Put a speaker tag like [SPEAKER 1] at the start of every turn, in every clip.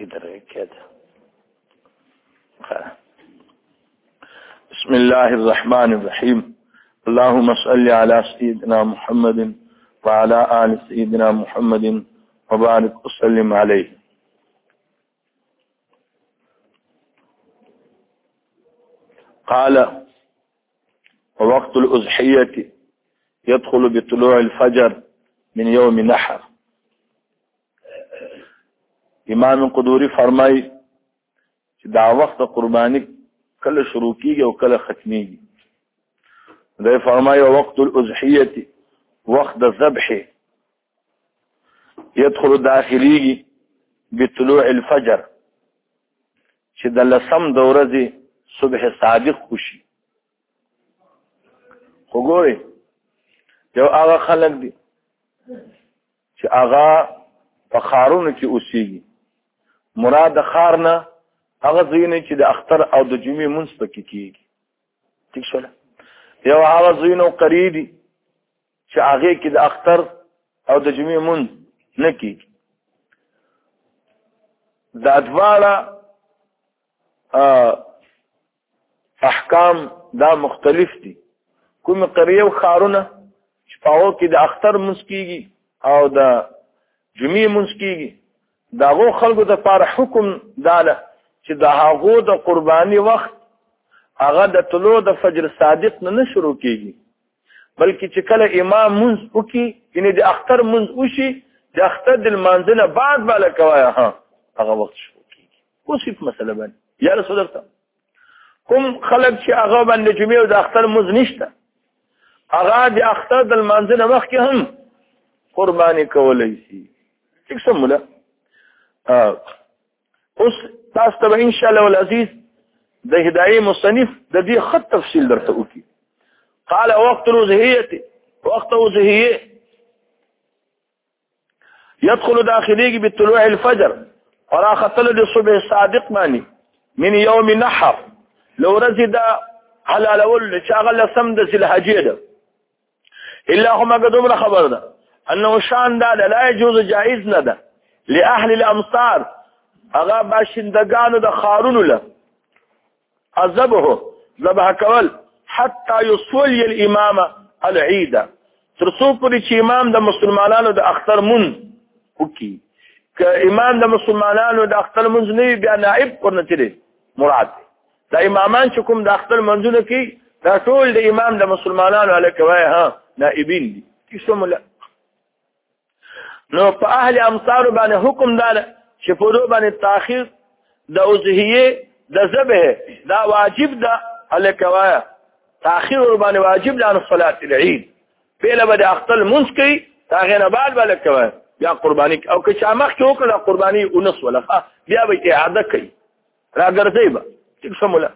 [SPEAKER 1] يقدر بسم الله الرحمن الرحيم اللهم صل على سيدنا محمد وعلى آل سيدنا محمد وبارك وسلم عليه قال ووقت الأزحية يدخل بطلوع الفجر من يوم نحر امام قدوری فرمای چې دا وخت قربانی کله شروع کیږي او کله ختميږي دا فرمای وقت الاضحيه وقت الذبح يدخل داخليږي بطلوع الفجر چې د لسم د ورځې صبح صادق خوشي خو ګوري یو هغه خلک دي چې هغه په خارونو کې اوسېږي مراد خار نه هغه ځینې چې د اختر او د جمعې منځ پکې کیږي ٹھیک شول یو هغه ځینو قریدي چې هغه کې د اختر او د جمعې منځ نه کیږي دا دواړه احکام دا مختلف دي کوم قریه او خارونه چې پاو کې د اختر مسکیږي او د جمعې مسکیږي داغو خلکو د پاره حکم داله چې د هغو د قرباني وخت هغه د طلوع د فجر صادق نه نه شروع کیږي بلکې چې کله امام منز وکي یعنی د اختر منز وشي د اختر د منزله بعد بالا کوي ها هغه وخت شو اوس په مسله باندې یا رسول الله کوم خلک چې هغه باندې جمعې او د اختر مز نشته هغه د اختر د لمانځه نه مخکې هم قرباني کولی شي ټیک سم ولا اوس تاسو ته ان شاء الله العزيز د هدايه مصنف د دې خط تفصیل درته وکي قال وقت الوزهيه وقت وزهيه يدخل داخليږي بطلوع الفجر ورا خطل د صبح صادق معنی من يوم نحر لو رزد على الاول شغل سم د ذلحجه ده الا هم قدوم خبر ده انه شان ده لا يجوز جائز نه ده لاهل الامصار هغه باشندگانو د خارونو له عذبه ذبح کول حتى يصلي الامام العيد تر څو پورې چې امام د مسلمانانو د اختر مون وکي که امام د مسلمانانو د اختر مونږ نه بیا نائب ورنه چره مراد دا امامان چې کوم د اختر منځونه کوي دا ټول د امام د مسلمانانو علی کوي ها نائبین دي کیسه مولا نو په اهل امصار باندې حکم دار چې په دوه باندې تاخير د اوزهیه د ذبه دا واجب ده الکوایا تاخير ور باندې واجب ده ان صلاه العيد پیله به د اختل منځ کوي هغه نه بعد بل کوي یا قرباني او که چا مخ کې وکړه قرباني اونس ولا بیا به اعاده کوي راګرځي به څه مولا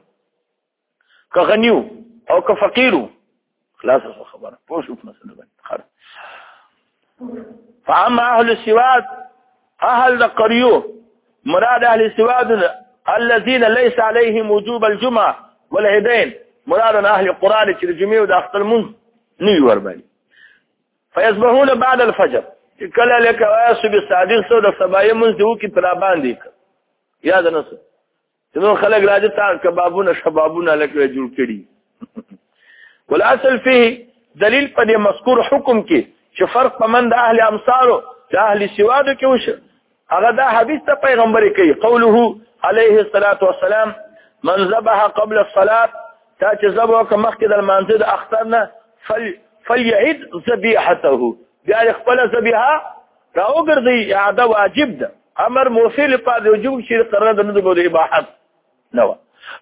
[SPEAKER 1] که غنیو او که فقیرو خلاص خبره پوه شو مسله باندې فاما اهل السواد اهل القريو مراد اهل السواد الذين ليس عليهم وجوب الجمعه والعيدين مراد اهل القران چې الجمعه د اختر مون نه ور باندې فيصبحون بعد الفجر کله لکه واسو به صادق سو د سبای مون دیو کې ترابان دي یاد نه نو خلک راځي تا کبابونه شبابونه لکه جوړ کړي ول اصل فيه دلیل په دې مذکور حکم کې چې فرق پمند اهل امثالو د اهل سوادو کې وشه هغه دا حدیث ته پیغمبر کوي قوله عليه الصلاه والسلام من ذبح قبل الصلاه تا چې ذبح کمخ کې د منځد اختر نه فل فليعد ذبيحته بیا خپل سبيها راوګرځي اعاده واجب ده امر موصل په دې وجوب چې قرار د نو د اباحت نو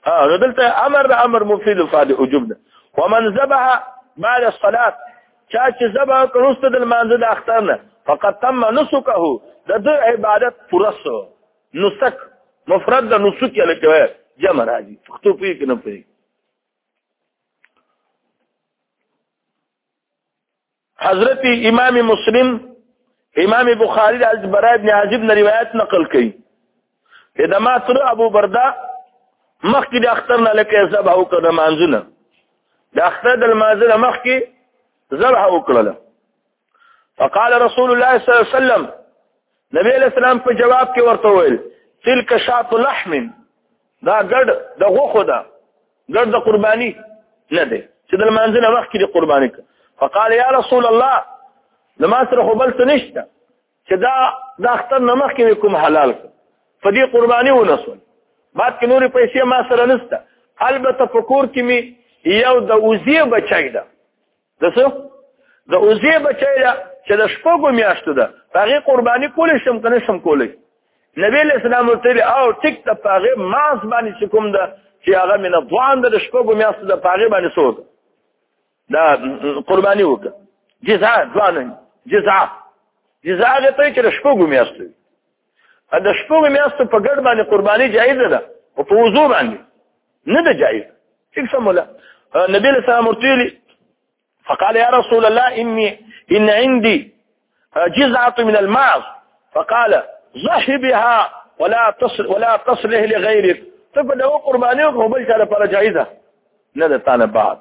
[SPEAKER 1] اه دلته امر د امر موصل په دې وجوب ده ومن ذبح بعد الصلاه چا چې ذبح کړوست د مانزه د اختر نه فقط تم نسکه د د عبادت پرسو نسک مفرد د نسک یې لکه جمع راځي پښتو پوي کنه پوي حضرت امام مسلم امام بخاری د البراء ابن عازب نه روایت نقل کړي دا ما تر ابو بردا مخکې د اختر نه لکه ذبح وکړه مانځنه د اختر د مانځنه مخکې ذبح وکړه فقال رسول الله صلی الله علیه وسلم نبی علیہ السلام په جواب کې ورته ویل تلک شات لحم دا ګډ د غوخو ده ګډ د قرباني نه دی چې د منځنه وخت کې د قرباني کړ فقال یا رسول الله لما سره خو بل څه نشته چې دا د اختر نمخ کې کوم حلال کړ په دې قرباني ونسول بعد کې نورې پیسې ما سره نشته البته فکر کې می یو د وزیه بچی ده د څه د اوزې بچی ده چې د شپږو میاشتو ده هغه قرباني کولې شم کنه شم کولې نبی له اسلام ورته او ټیک ته هغه ماس باندې چې کوم ده چې هغه من افغان د شپږو میاشتو ده هغه باندې سود دا قرباني وکړه جزاء ځوان جزاء جزاء هغه ته چې شپږو میاشتو د شپږ میاشتو په ګډ باندې قرباني جایز ده او په وضو باندې نه ده جایز څه سموله نبی له سلام ورتلی فقال يا رسول الله اني ان عندي جزعه من الماء فقال ضحي بها ولا تصل ولا تصله لغيرك ته په دغه قرباني او بل چا لپاره جایزه نه ده طالب بعد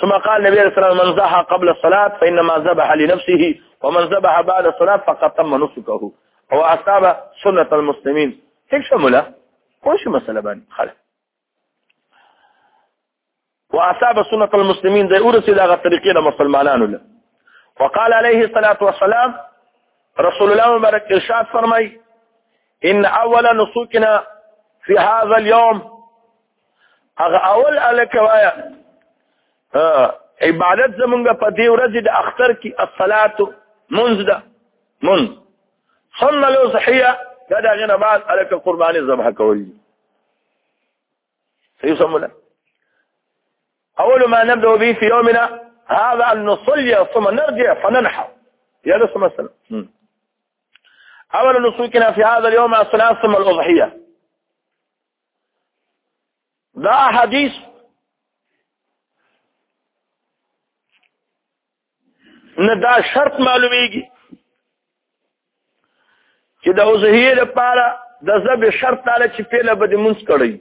[SPEAKER 1] ثم قال النبي عليه الصلاة من زحى قبل الصلاة فإنما ذبح لنفسه ومن ذبح بعد الصلاة فقد تم نسكه هو أصاب سنة المسلمين هيك شمله كل شيء مسألة باني خلف وأصاب سنة المسلمين ذي أرسل أغا الطريقين مسلمانان له وقال عليه الصلاة والسلام رسول الله مبارك إرشاد فرمي إن أول نسوكنا في هذا اليوم هغه اول الک وایا عبادت زمونږ په دې ورځ د اختر کې الصلات منځ ده من ثم لو صحیه دا دا غنه بعد الک قرباني ذبح کول صحیح سمولا اول ما نبدا به في يومنا هذا ان نصلي ثم نرجع فننحر يا رسول مثلا اول نسوكنا في هذا اليوم الصلاه ثم الاضحيه دا حدیث نه دا شرط معلومیږي چې د اوزهیه لپاره د زب شرط تعالی چې پیله به د منځ کړی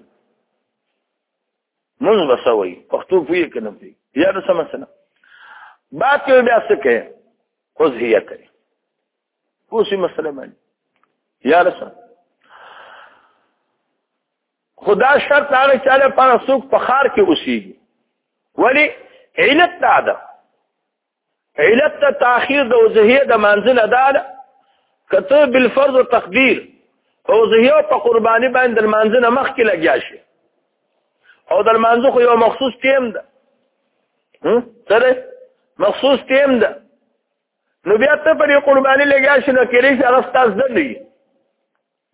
[SPEAKER 1] منځ بسوي پښتو پوی کنه پی یا د سمسنه بات یو بیا څه کوي اوزهیه کوي اوس یې مسله باندې یا رسول خدا شرط هغه چاله پر سوق په خار کې اوسېږي ولی علت دا ده علت ته تاخير د وزهيه د منزل ادا ده کته بالفرض تقدير او زهيه په قرباني باندې د منزل مخ کې لګیا شي او د منزل خو یو مخصوص ټیم ده سره مخصوص ټیم ده نو بیا ته پر قرباني لګیا شې نو کېږي چې هغه ستاسو ده نه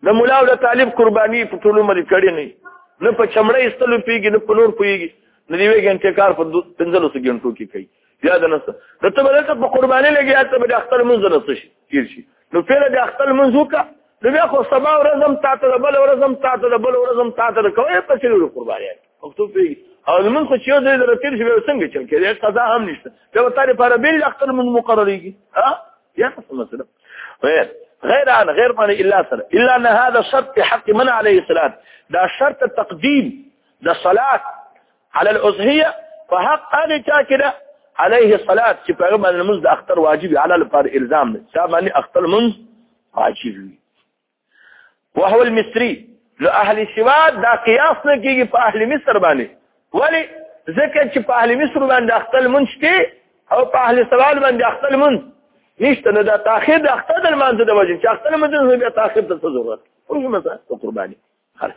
[SPEAKER 1] د مولا او د طالب قرباني په ټولو ملي کړي نه نه په چمړې استلو پیږي نه په نور پیږي نه دی وی ګنټه کار په 15 سګنټو کې کوي بیا د نس د ته بلته په قرباني لګیا ته به د اختر منځ نه شي تیر شي نو پیر د اختر منځ وکا نو بیا خو سبا ورځم تاسو د بل ورځم تاسو د بل ورځم تاسو د کوي په څیر قرباني پښتو پی او موږ خو چې د رتل شي څنګه چل کېږي قضا هم نشته دا تر لپاره بل اختر من مقرريږي ها یا څه مسله غیر غیر عن غیر معنی الا سره الا ان هذا شرط حق من عليه الصلاه دا شرط تقديم دا صلاه على الاضحيه فحق ان تاكده عليه الصلاه چې په غو باندې موږ د اختر واجب على لپاره الزام ده دا باندې اختر موږ واجب وي وهو المصري له اهل سوا دا قیاس نه کیږي په اهل مصر باندې ولی ځکه چې په اهل مصر باندې اختل منشته او په اهل سوا باندې اختل من نشته نه دا تاخير د اختل د مانځ د وجه چې اختل مدن بیا تاخير ته ضرورت وګورئ مثلا قرباني خلاص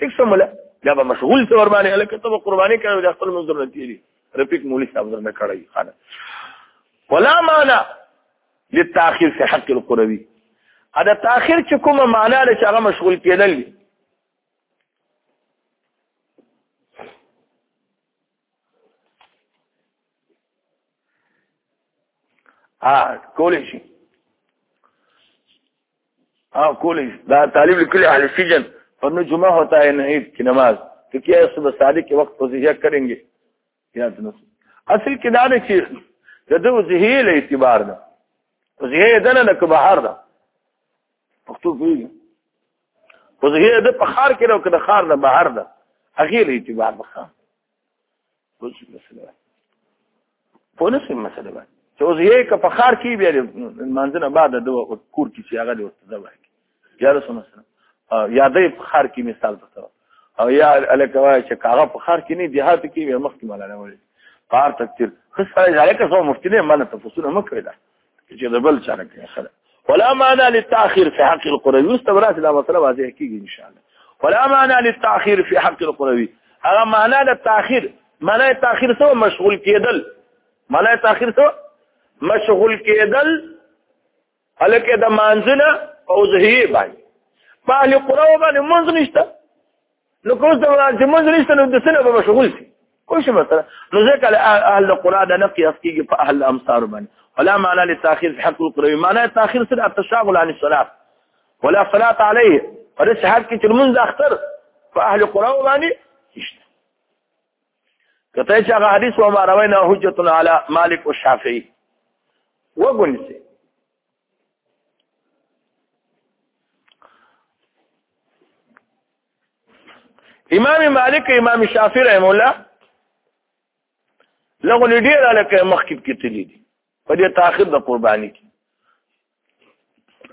[SPEAKER 1] ټیک سم ولا دا به مشغول څه ور باندې الکه ته قرباني کوي د خپل منظور نه تیری رفیق مولوی صاحب درنه کړی خانه ولا معنا للتاخير في حق القروي دا تاخير چې کومه معنا له هغه مشغول کېدل ا کولې شي ا کولې دا طالب لیکلي اهل سجن پر نو جمعه ہوتا ہے نہیں کی نماز تو کیا اس صبح ساری کے وقت وظیفہ کریں گے یا اصل کې دا نه چې د دوه ذهیل اعتبار ده ذهیل ده نه که بهر ده پښتو پوهېږي خو زه د په ښار کې راو که د ښار نه بهر ده هغې له اعتبار به ښه پوه شو مسله ده پوه نه شوم مسله ده چې اوس یې که په ښار کې بیا لمانځه نه بعد د کور کې چې هغه دی ورته ځه ورکړي یا رسول مسله یا دی په ښار کې مثال ته او یا الکه وایي چې کاغه په ښار کې نه دیهات کې بیا مخکې مالا نه وړي کار تکتیر خو سره ځای که څو مفتي نه مالا ته فصول مکړه چې د بل سره کې خره ولا معنى للتاخير في حق القروي استبرات دا مسله واضح کیږي ان شاء الله ولا معنى للتاخير في حق القروي هغه معنی د تاخير معنی تاخير سو مشغول کېدل معنی تاخير سو مشغول کېدل الکه د مانځنه او زهیر باندې په اهل قرو باندې مونږ نشته نو کوس د چې مونږ نشته نو د سنه به مشغول شي کوم شي مثلا نو ځکه اهل القرى د نقي افکیږي په اهل امصار باندې ولا معنى للتاخير في حق القرى معنى التاخير سر التشاغل عن الصلاه ولا صلاه عليه فرس حق چې مونږ اختر په اهل القرى باندې نشته کته چې هغه حدیث و ما روینا حجت علی مالک او شافعی وګونسه امام مالک امام شافعی رحم الله لغه لډی را لکه مخکې کتلی دي په دې تاخير د قرباني کې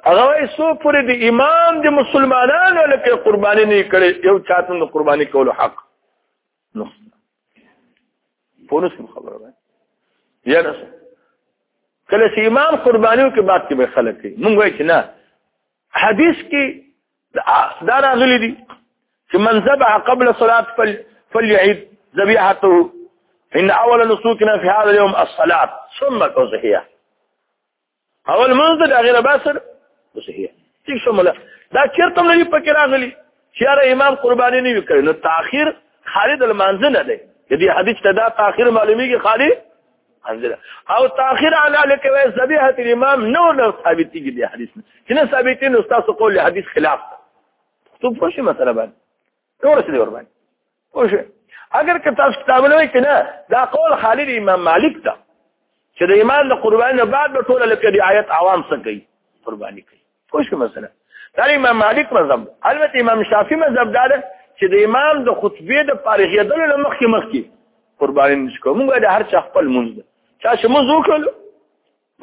[SPEAKER 1] هغه یې سو پر دې امام د مسلمانانو لکه قرباني نه کړي یو چاته د قرباني کولو حق نو پولیس خبره ده یا نه کله چې امام قربانیو کې بات کې به خلک کوي مونږ وایو چې نه حدیث کې دا راغلي دي چې من ذبح قبل صلاه فل فليعيد ذبيحته ان اول نسوكنا في هذا اليوم الصلاه ثم الضحيه اول منځ د هغه نه باسر صحیح څه شموله دا چیرته نه پکې راغلی چیرې امام قرباني نه وکړي نو تاخير خالد المنزل نه دی د دې حدیث ته دا تاخير معلومیږي خالد منزل او تاخير علی لکوي ذبیحه الامام نو نو ثابتېږي د حدیث نه چې نه ثابتې نو تاسو قول حدیث خلاف ته څه په شي مثلا باندې ټول څه دی ور باندې اوشه اگر که تاسو کتابونه وایئ کنه دا قول خالد امام مالک ته چې د ایمان د قربانۍ نه بعد به ټول لکه دی آیت عوام څه کوي قرباني کوي خوش مثلا دا امام مالک مذهب البته امام شافعي مذهب دا ده چې د امام د خطبه د فارغیدلو نه مخکې مخکې قرباني نشکو موږ د هر چا خپل منځ چا چې موږ وکړو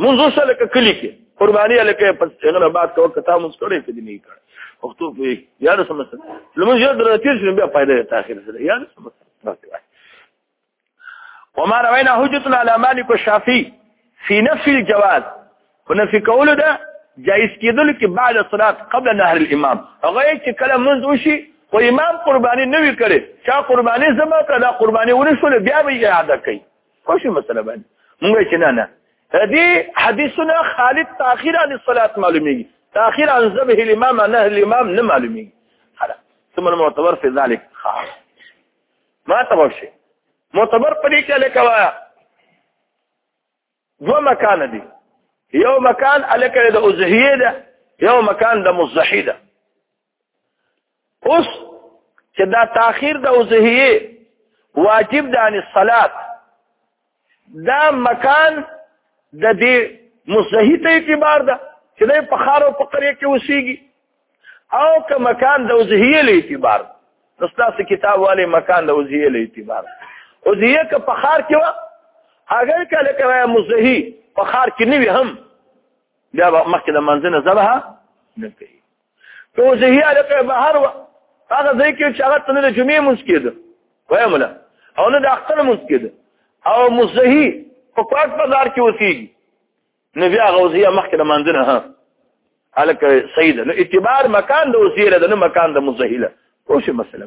[SPEAKER 1] مونږ اوس لکه کلی کې قرباني لکه پس هغه بعد کو کته مونږ کړې کې نه کړ پښتو په یاد سمسه لمونږ یو درته تیر شنو بیا پیدا ته اخر سره یاد سمسه وما روينا حجة على مالك الشافعي في نفي الجواز ونفي قوله ده جائز کېدل کې بعد صلات قبل نهر الامام هغه چې کله منځ وشي خو امام قرباني نه وی کړي چا قرباني زما کړه دا قرباني ونه شول بیا به اعاده کوي خو شي مسله باندې موږ چې نه نه دې حدیثونه خالد تاخير عن الصلاه معلومي تاخير عن ذبح الامام نه الامام نه معلومي خلاص ثم المعتبر في ذلك خلاص ما تبو شي معتبر پرې کې لکه وایا دو مکان دي یو مکان الکه د ازهیه ده یو مکان د مزحیده اوس چې دا تاخير د اوزهیه واجب ده عن الصلات دا مکان د دې مزهی ته اعتبار ده چې د په خارو په قريه کې وسیږي او که مکان د اوزهیه له اعتبار نو تاسو کتاب والے مکان د اوزهیه له اعتبار اوزهیه که په خار کې و اگر کله کوي مزهی په خار کې نه وي هم بیا مخکې د منځنه زبها نه کوي توجیهیه لکه بهر و هغه ځای کې چې هغه تنه د جمعې مونږ کېده وایم نه او نه د اختر مونږ کېده او مزهی په پاک بازار کې وسیږي نو بیا غوزیه مخکې د منځنه ها الک سید نو اعتبار مکان د وسیله د نو مکان د مزهیله او شی مسله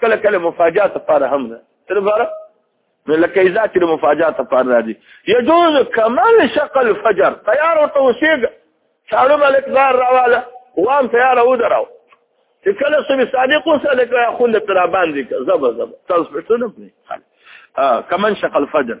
[SPEAKER 1] کله کله مفاجات لپاره هم ده څه لپاره نو لکه اذا چې مفاجات لپاره راځي يجوز كمال شق الفجر تیار او توسيق شاړو ملک دار راواله وام تیار او دراو چې کله سمي صادق وسه لکه اخوند پر باندې زبر زبر تاسو پښتون نه کمن شق الفجر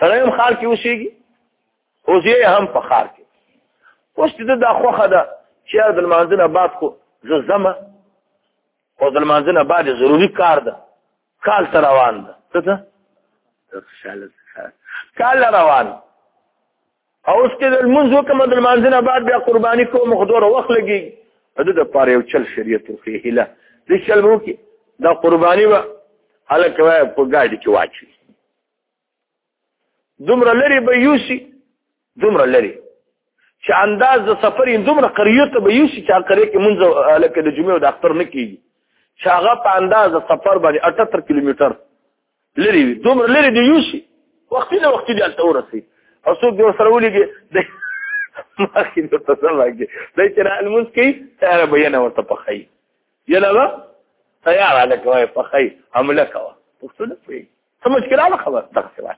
[SPEAKER 1] سره هم خار کې اوسېږي او زه هم په خار کې اوس دې دا خوخه ده چې د منځنه بعد خو زه زما او د منځنه بعد ضروری کار ده کال تر روان ده څه ده کال روان او اوس کې د منځ وکم د منځنه بعد بیا قرباني کوم خدور وخت لګي د د پاره یو چل شریعت خو هله د چل وو کې دا قرباني وا هله کوي په ګاډي کې واچي دومره لري به یوسي دومره لري چې انداز د سفر یې دومره قریو ته به یوسي چې قریه کې مونږ لکه د جمعې د اختر نه کیږي چې هغه په انداز د سفر باندې 78 کیلومتر لري وي دومره لري دی یوسي وخت نه وخت دی الته ورسي او څوک دی سره ولګي د مخکې د تصور کې د چې را المنس کې سره بیان ورته پخای یلا تیار علاکه وای پخای عمله کوه پښتون پوهیږي څه مشکلات خبر دغه سره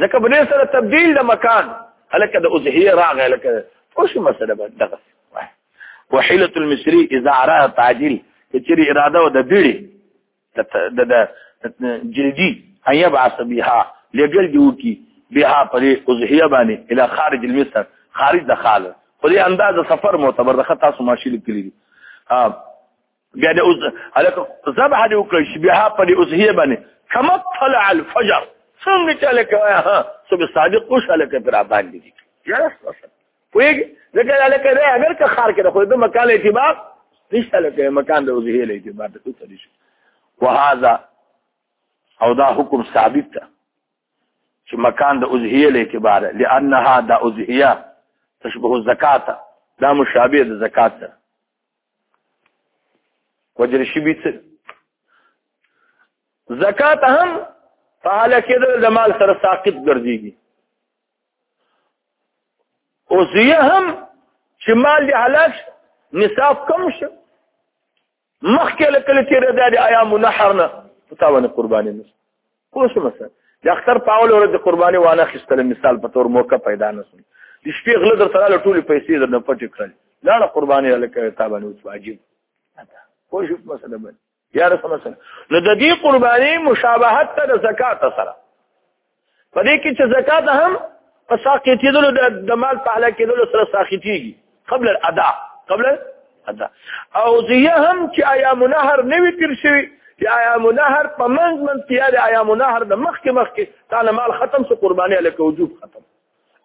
[SPEAKER 1] ځکه بنه سره تبديل د مکان هلکه د ازهيه راغی لکه اوس مسله به دغه وحيله المصري اذا اراد تعجيل کچري اراده و د بیړي د د جلدي ان يبعث بها لګل دی وکي بها پرې ازهيه باندې الى خارج المصر خارج د خاله په دې انداز سفر معتبر ده تاسو ماشي لیکلي دي بیا د اوس هلکه ذبح دې وکړی شي بیا په دې اوسهیه باندې کما طلع الفجر څنګه چې هلکه ها صبح صادق اوس هلکه پر باندې دي پوهېږي ځکه هلکه دی اګر که ښار کې د خو د مکان اعتبار نشته هلکه مکان د اوسهیه له اعتبار د څه دي وهذا او دا حکم ثابت ده چې مکان د اوسهیه له اعتبار لانها د اوسهیه تشبه الزکات دا مشابه د زکات ده وجل شي بیت زکات هم فعال کېدل د مال سره ساقط ګرځيږي او زیه هم چې مال دی حلال نصاب کم شي مخکې لکه چې رضا دی ایام نحرنا تاونه قرباني نشي پوه شو مثلا د اختر په اول ورځ د قرباني وانه خستل مثال په تور موقع پیدا نه شو د شپې غله در سره ټول پیسې در نه پټ کړل لاړه قرباني لکه تابانه اوس واجب پوه شو مثلا بل یا رسول مثلا نو د دې قرباني مشابهت ته د زکات سره په دې کې چې زکات هم په ساقې کېدل د مال په حاله کېدل سره ساقې کېږي قبل الادا قبل الادا او زیه هم چې آیا منهر نه وی تیر شوی چې آیا منهر په منځ منځ کې یا آیا منهر د مخ کې مخ کې تعالی مال ختم سو قرباني الک وجوب ختم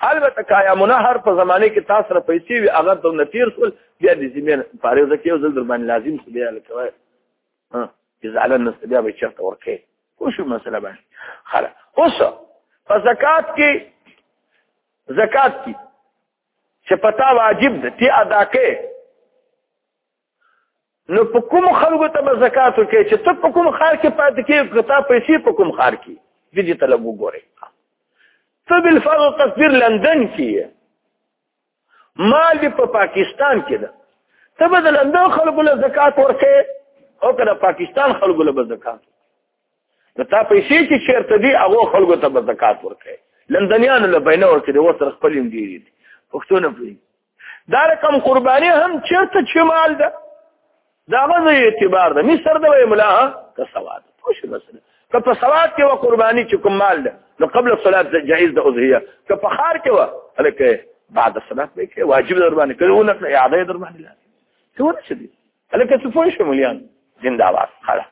[SPEAKER 1] البته که آیا منهر په زمانه کې تاسو را پیسې وی هغه د نتیر سول بیا د زمين فارغه کې او زل در باندې لازم سو بیا الک وای ها یزعل الناس بیا به چرته ورکه خو شو مسله باندې خلاص اوس په زکات کې زکات کې چې پتا واجب دی تی ادا کې نو په کوم خلکو ته به زکات ورکړي چې ته په کوم خار کې پاتې کې کتا پیسې په کوم خار کې دې دې طلب وګوري ته بل فرض تصویر لندن کې مال په پاکستان کې ده ته به د لندن خلکو له زکات ورکړي او کله پاکستان خلکو له زکات نو تا پیسې چې چیرته دي هغه خلکو ته به زکات ورکړي لندنیانو له بینه ورکړي و سره خپل هم ډېری دي پښتو نه پوهېږي دا رقم قرباني هم چېرته چې مال ده د هغه ځای اعتبار ده مصر د وایي ملا که سواد پوه شو مسله که په سواد کې وه قرباني چې کوم مال ده نو قبل الصلات جایز ده اضحیه که په ښار کې وه هلکه بعد الصلات به کې واجب در باندې کړي ونه کړه اعاده یې در باندې لازم څه ونه شي هلکه څه پوه شو ملیان زنده باد خلاص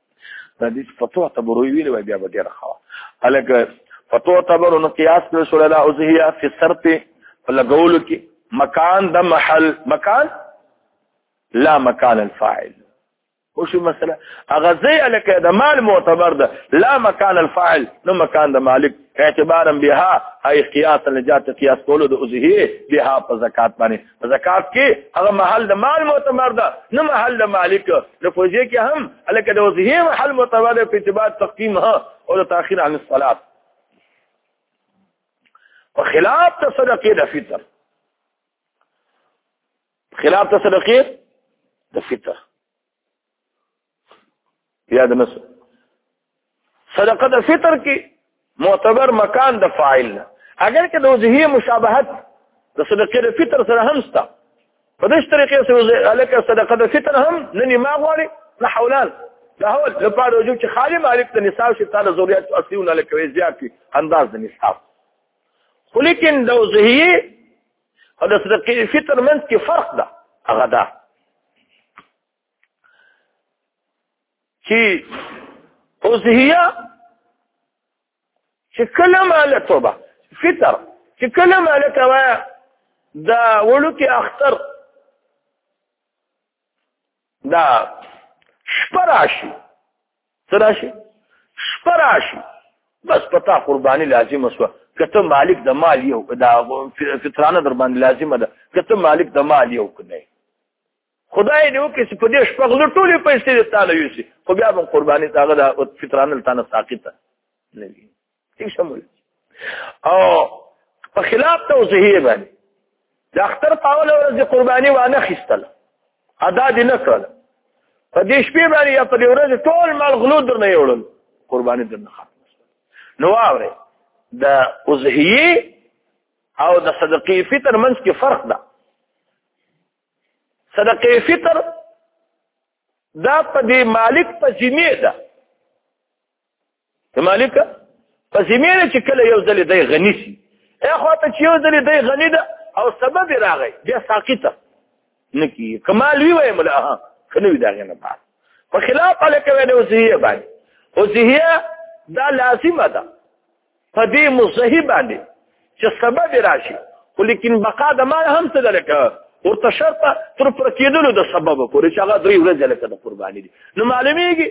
[SPEAKER 1] دا دې فتوا تبروي ویل وای بیا به ډیر ښه الګ فتوا تبرو نو قیاس کړ شو لا او زهیا فی شرط لګول کی مکان د محل مکان لا مکان الفاعل خو شو مثلا اغه زی الکه د مال معتبر ده لا مکان الفاعل نو مکان د مالک اعتبارا بها اي قياس نجات قياس کولو د اوزه بها په زکات باندې په زکات کې هغه محل د مال معتبر ده نه محل د مالک نو فوجي کې هم الکه د اوزه محل معتبر ده په اعتبار تقدیم ها او د تاخير عن الصلاه په خلاف د صدقې د فطر خلاف د صدقې د فطر یاد نه صدقه د فطر کې معتبر مکان د فاعل نه اگر که د وجهي مشابهت د صدقه د فطر سره هم ستا په دې طریقې سره الک صدقه د فطر هم نه ما غواړي نه حولان دا هو لپاره وجو چې خالي مالک د نصاب شي تعالی ضرورت اصلونه لکوي زیات کی انداز د نصاب خو لیکن د وجهي او د صدقه فطر منځ کې فرق ده هغه ده چې اوزهیا چې کله مال توبه فطر چې کله مال توبه دا وړو کې اختر دا شپراشي سراشي شپراشي بس پتا قرباني لازم وسو کته مالک د مال یو دا فطرانه در باندې لازمه ده کته مالک د مال یو کنه خدای دې وکړي چې په دې شپه غلو ټولې پیسې دې تاله یوسي خو بیا به قرباني تاغه د فطرانه تانه ساقطه نه وي ټیک شمول او په خلاف توضیحي باندې د اختر پاول ورځ قرباني وانه خستل ادا دې نه کړل په دې شپې باندې یا په دې ورځ ټول مال غلو درنه یوړل قرباني درنه خاطر نو اوره د اوزهیه او د صدقې فطر منځ کې فرق ده صدقه فطر دا په دې مالک په ذمه ده د مالک په ذمه ده چې کله یو ځل دی غنی شي اخو ته چې یو ځل دی غنی ده او سبب راغی بیا ساقطه نکی کمال وی وای مله ها کنه وی دا غنه بعد په خلاف الکه ویل او زیه باندې او زیه دا لازمه ده په دې مزهی باندې چې سبب راشي خو لیکن بقا د مال هم څه ده لکه ورته شرط تر پر کېدلو د سبب پورې چې هغه درې ورځې لکه د قرباني دي نو معلومیږي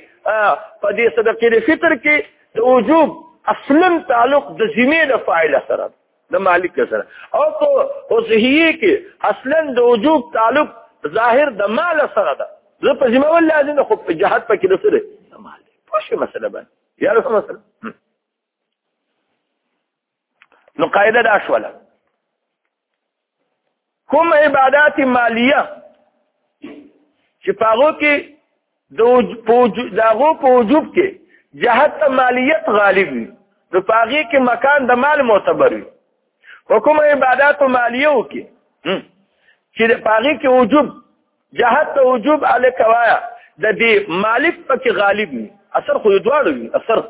[SPEAKER 1] په دې صدقې فطر کې د وجوب اصلا تعلق د ذمه د فاعل سره د مالک سره او په اوسهیه کې اصلا د وجوب تعلق ظاهر د مال سره ده زه په ذمه ول لازم خو په جهاد پکې د سره مال پوښه مسله باندې یاره مسله نو قاعده دا شوله کوم عبادت مالیه چې پاغو کې د پوج داغو په وجوب کې جهت مالیت غالب وي نو پاغي کې مکان د مال معتبر وي حکم عبادت مالیه وکي چې د پاغي کې وجوب جهت ته وجوب الک وایا د دې مالک پکې غالب نه اثر خو دواړو وي اثر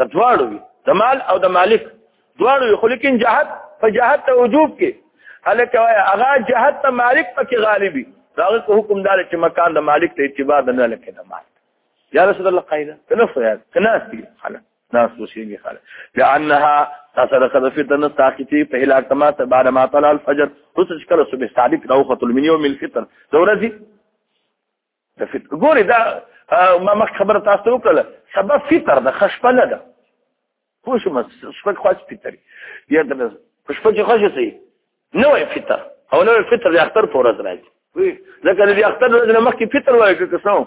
[SPEAKER 1] د دواړو وي د مال او د مالک دواړو خو لیکن جهت په جهت ته وجوب کې الک وایا هغه جهت ته مالک پکې غالبي داغه کو حکم دار چې مکان د مالک ته اعتبار نه لکه د مال یا رسول الله قاعده کنه فیاد کنه ستي حالا ناس وشيني خاله لانها تصدق الفتن الساقطي په هلاک تما بعد ما طلع الفجر رسل کله صبح صادق راو خطل من يوم الفتن دورزي تفت ګوري دا ما مخ خبر تاسو وکړه سبب فطر د خشپه نه ده پوه شم شپږ خاص فطر یا د شپږ خاص سي نو فطر او نو فطر د اختر پر ورځ راځي ځکه د اختر ورځ نه مخکې فطر وایي که څه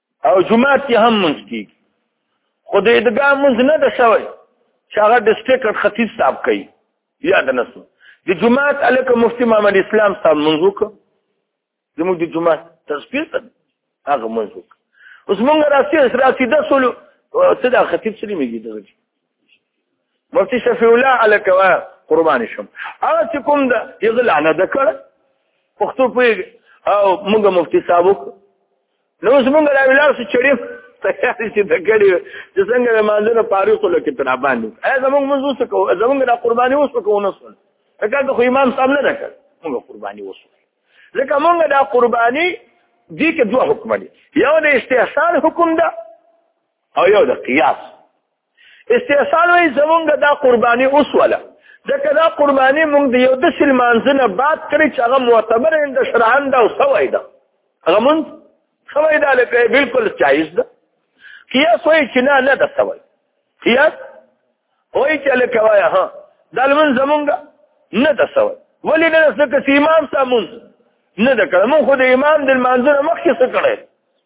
[SPEAKER 1] او جمعات کې هم منځ کیږي خو د ادګا منځ نه د شوی چې هغه ډسټریکټ خطیب صاحب کوي یاد نه سو د جمعات الک مفتی محمد اسلام صاحب منځ وکړ زموږ د جمعات تصفیه ته هغه منځ وکړ اوس موږ راځي راځي د سولو څه د خطیب سره میږي دغه مفتی شفیع الله الکوا قربان شم هغه چې کوم د یغه لعنه د کړ پښتو پوهیږي او موږ مفتی صاحب نو اوس موږ لا ویلار څه چړیم تیار چې د کړي چې څنګه د مانځنه فاروق له کې تر باندې اې زموږ موږ اوس کو زموږ د قرباني اوس کو نه سول دا د خو امام صاحب نه کړ موږ قرباني اوس ځکه موږ د قرباني دي کې دوه حکم دي یو د استحسان حکم ده او یو د قیاس استحسان وی زمونږ دا قرباني اوسوله ځکه دا قرباني مونږ د یو د سلمانځنه بعد کړی چې هغه معتبر اند شرعن دا سوی ده هغه مونږ سوی ده لکه بالکل جایز ده قیاس وی چې نه نه ده سوی قیاس وی چې لکه وای ها دا لمن زمونږ نه ده سوی ولې نه ځکه چې امام سامون نه ده کړ مونږ خو د امام د منځره مخکې څه کړی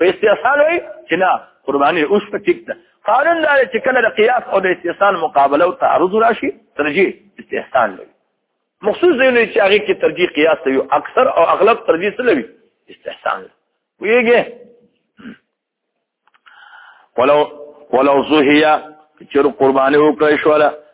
[SPEAKER 1] په استحسان وي چې نه قرباني اوس په ټیک ده قانون دا چې کله د قیاس او د استحسان مقابله او تعارض راشي ترجیح استحسان لوي مخصوص دی چې هغه کې ترجیح قیاس ته یو اکثر او اغلب ترجیح څه لوي استحسان ویږي ولو ولو زهیا چې قرباني وکړي شو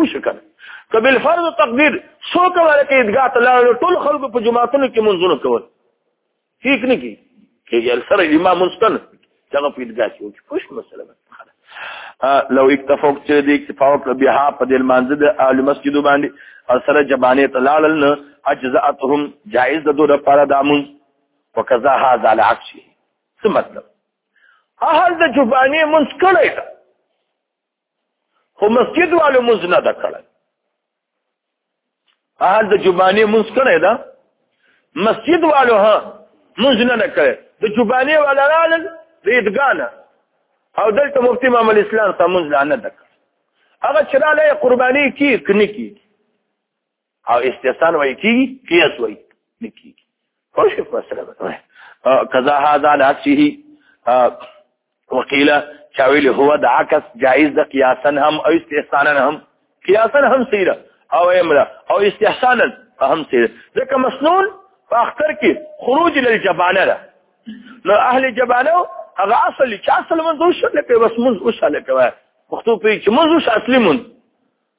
[SPEAKER 1] خوش کړ که بل فرض تقدیر سو کوله کې ادګا ته لاړ ټول خلکو په جماعتونو کې منځونه کول ٹھیک نه کی کې یل سره امام مستن څنګه په ادګا کې وکړي خوش مسله لو اکتفوق چې دې اکتفاق بها په دې منځ د اهل مسجد باندې اثر جبانه تلالل نه اجزاتهم جائز د دوه لپاره دامن وکذا هذا العكس څه مطلب اهل د جبانه منځ کړی خو مسجد والو مونږ نه ده کړی هغه د جمعانې مونږ کړی ده مسجد والو ها مونږ نه نه کړی د جمعانې والا رالل د عیدګانه او دلته مفتی امام الاسلام ته مونږ نه ده کړی هغه چې راله قرباني کی کني کی او استحسان وای کیږي قیاس وای نکیږي خو شي مسله ده کذا هذا لعكسه وقيل چاویل هو د عکس جائز د قیاسا هم او استحسانا هم قیاسا هم سیره او امره او استحسانا هم سیره ځکه مسنون په اختر کې خروج للجبانه ده نو اهل جبانه هغه اصل چې اصل منځو شل کې بس منځو شل کې وخت په چې منځو اصلي منځو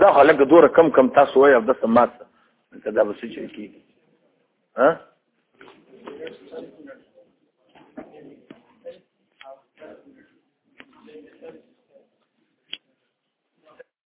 [SPEAKER 1] دا خلک دوره کم کم تاسو وایي د سمات دا به څه چل کیږي ها